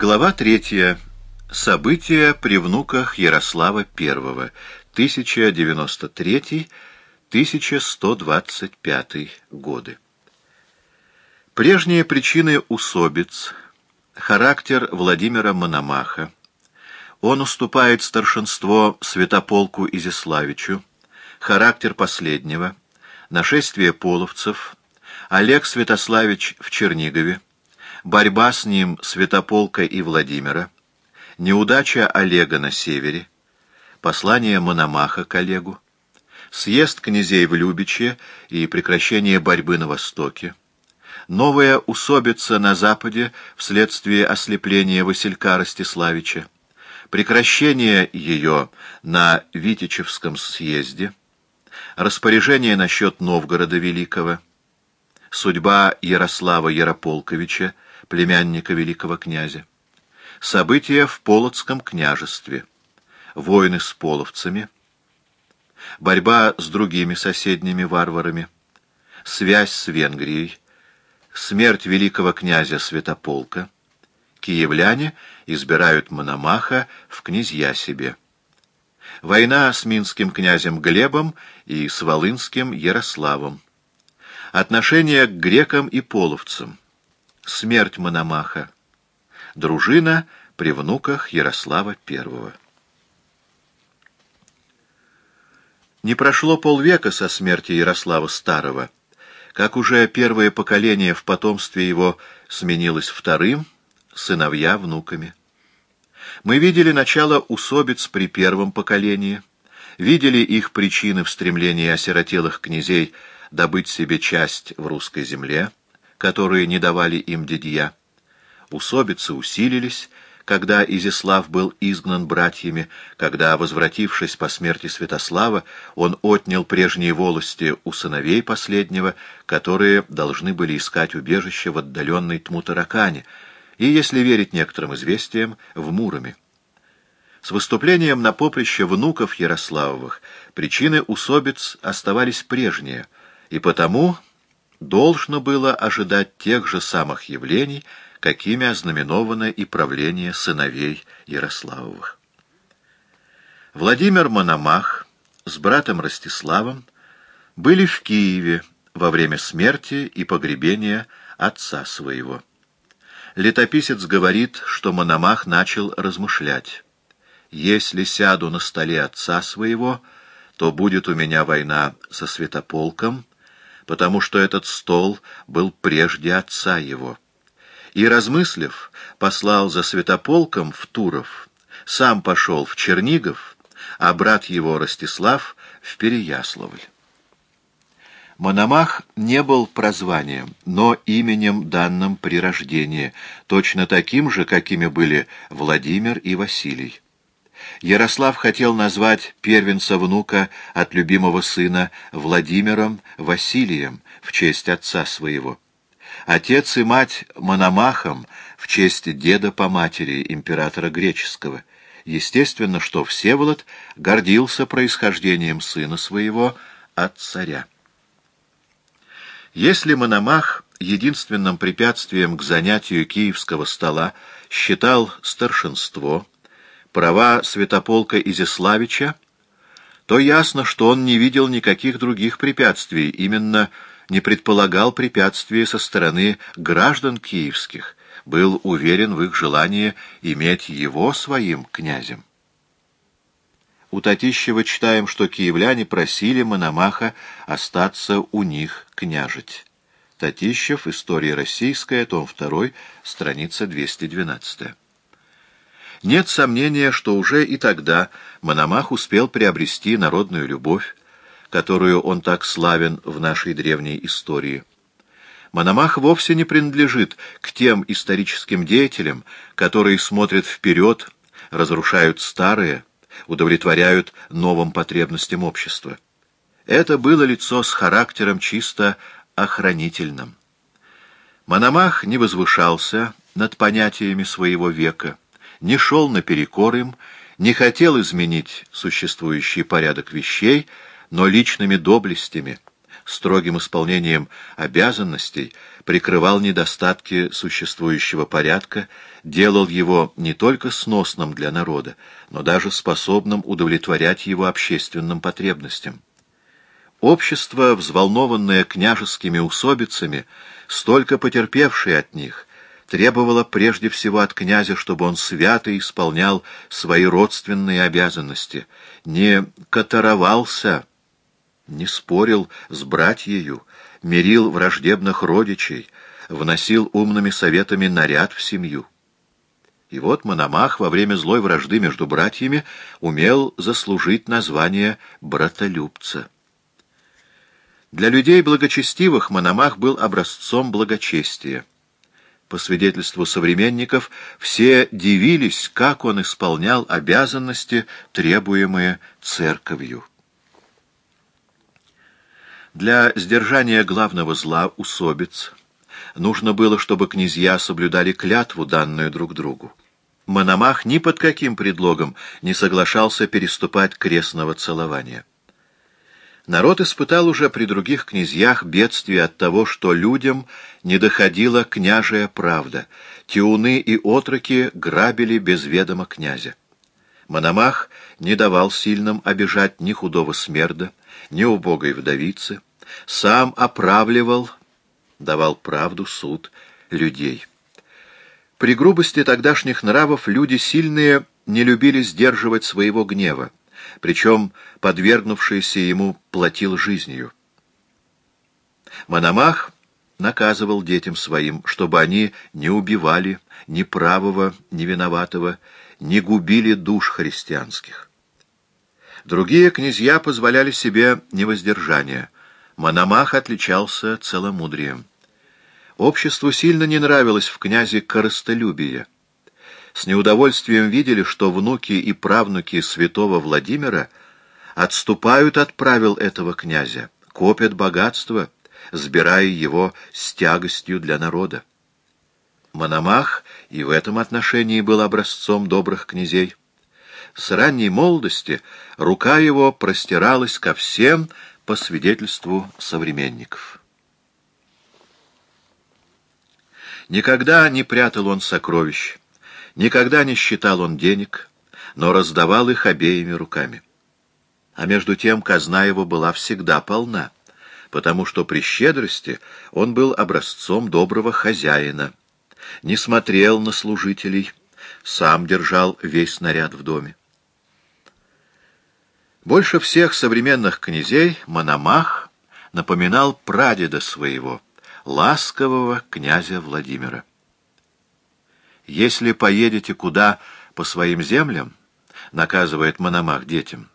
Глава третья. События при внуках Ярослава I. 1093-1125 годы. Прежние причины усобиц, характер Владимира Мономаха, он уступает старшинство Святополку Изяславичу, характер последнего, нашествие половцев, Олег Святославич в Чернигове, борьба с ним Святополка и Владимира, неудача Олега на севере, послание Мономаха к Олегу, съезд князей в Любиче и прекращение борьбы на востоке, новая усобица на западе вследствие ослепления Василька Ростиславича, прекращение ее на Витичевском съезде, распоряжение насчет Новгорода Великого, судьба Ярослава Ярополковича, племянника великого князя, события в Полоцком княжестве, войны с половцами, борьба с другими соседними варварами, связь с Венгрией, смерть великого князя Святополка, киевляне избирают Мономаха в князья себе. Война с минским князем Глебом и с волынским Ярославом. Отношение к грекам и половцам смерть Мономаха, дружина при внуках Ярослава I. Не прошло полвека со смерти Ярослава Старого, как уже первое поколение в потомстве его сменилось вторым, сыновья внуками. Мы видели начало усобиц при первом поколении, видели их причины в стремлении осиротелых князей добыть себе часть в русской земле, которые не давали им дядья. Усобицы усилились, когда Изяслав был изгнан братьями, когда, возвратившись по смерти Святослава, он отнял прежние волости у сыновей последнего, которые должны были искать убежище в отдаленной Тмутаракане, и, если верить некоторым известиям, в Муроме. С выступлением на поприще внуков Ярославовых причины усобиц оставались прежние, и потому должно было ожидать тех же самых явлений, какими ознаменовано и правление сыновей Ярославовых. Владимир Мономах с братом Ростиславом были в Киеве во время смерти и погребения отца своего. Летописец говорит, что Мономах начал размышлять. «Если сяду на столе отца своего, то будет у меня война со Святополком, потому что этот стол был прежде отца его. И, размыслив, послал за святополком в Туров, сам пошел в Чернигов, а брат его Ростислав в Переяславль. Мономах не был прозванием, но именем данным при рождении, точно таким же, какими были Владимир и Василий. Ярослав хотел назвать первенца внука от любимого сына Владимиром Василием в честь отца своего. Отец и мать Мономахом в честь деда по матери, императора греческого. Естественно, что Всеволод гордился происхождением сына своего от царя. Если Мономах единственным препятствием к занятию киевского стола считал старшинство, права святополка Изяславича, то ясно, что он не видел никаких других препятствий, именно не предполагал препятствий со стороны граждан киевских, был уверен в их желании иметь его своим князем. У Татищева читаем, что киевляне просили Мономаха остаться у них княжить. Татищев, История российская, том 2, страница 212. Нет сомнения, что уже и тогда Мономах успел приобрести народную любовь, которую он так славен в нашей древней истории. Мономах вовсе не принадлежит к тем историческим деятелям, которые смотрят вперед, разрушают старое, удовлетворяют новым потребностям общества. Это было лицо с характером чисто охранительным. Мономах не возвышался над понятиями своего века, не шел наперекор им, не хотел изменить существующий порядок вещей, но личными доблестями, строгим исполнением обязанностей прикрывал недостатки существующего порядка, делал его не только сносным для народа, но даже способным удовлетворять его общественным потребностям. Общество, взволнованное княжескими усобицами, столько потерпевшее от них, требовало прежде всего от князя, чтобы он свято исполнял свои родственные обязанности, не катаровался, не спорил с братьею, мирил враждебных родичей, вносил умными советами наряд в семью. И вот Мономах во время злой вражды между братьями умел заслужить название братолюбца. Для людей благочестивых Мономах был образцом благочестия. По свидетельству современников, все дивились, как он исполнял обязанности, требуемые церковью. Для сдержания главного зла усобиц нужно было, чтобы князья соблюдали клятву, данную друг другу. Мономах ни под каким предлогом не соглашался переступать крестного целования. Народ испытал уже при других князьях бедствие от того, что людям не доходила княжая правда. Тиуны и отроки грабили без ведома князя. Мономах не давал сильным обижать ни худого смерда, ни убогой вдовицы, сам оправливал, давал правду суд людей. При грубости тогдашних нравов люди сильные не любили сдерживать своего гнева, причем подвергнувшийся ему платил жизнью. Мономах наказывал детям своим, чтобы они не убивали ни правого, ни виноватого, не губили душ христианских. Другие князья позволяли себе невоздержание. Мономах отличался целомудрием. Обществу сильно не нравилось в князе корыстолюбие с неудовольствием видели, что внуки и правнуки святого Владимира отступают от правил этого князя, копят богатство, сбирая его с тягостью для народа. Мономах и в этом отношении был образцом добрых князей. С ранней молодости рука его простиралась ко всем по свидетельству современников. Никогда не прятал он сокровищ, Никогда не считал он денег, но раздавал их обеими руками. А между тем казна его была всегда полна, потому что при щедрости он был образцом доброго хозяина, не смотрел на служителей, сам держал весь наряд в доме. Больше всех современных князей Мономах напоминал прадеда своего, ласкового князя Владимира. Если поедете куда по своим землям, наказывает Мономах детям,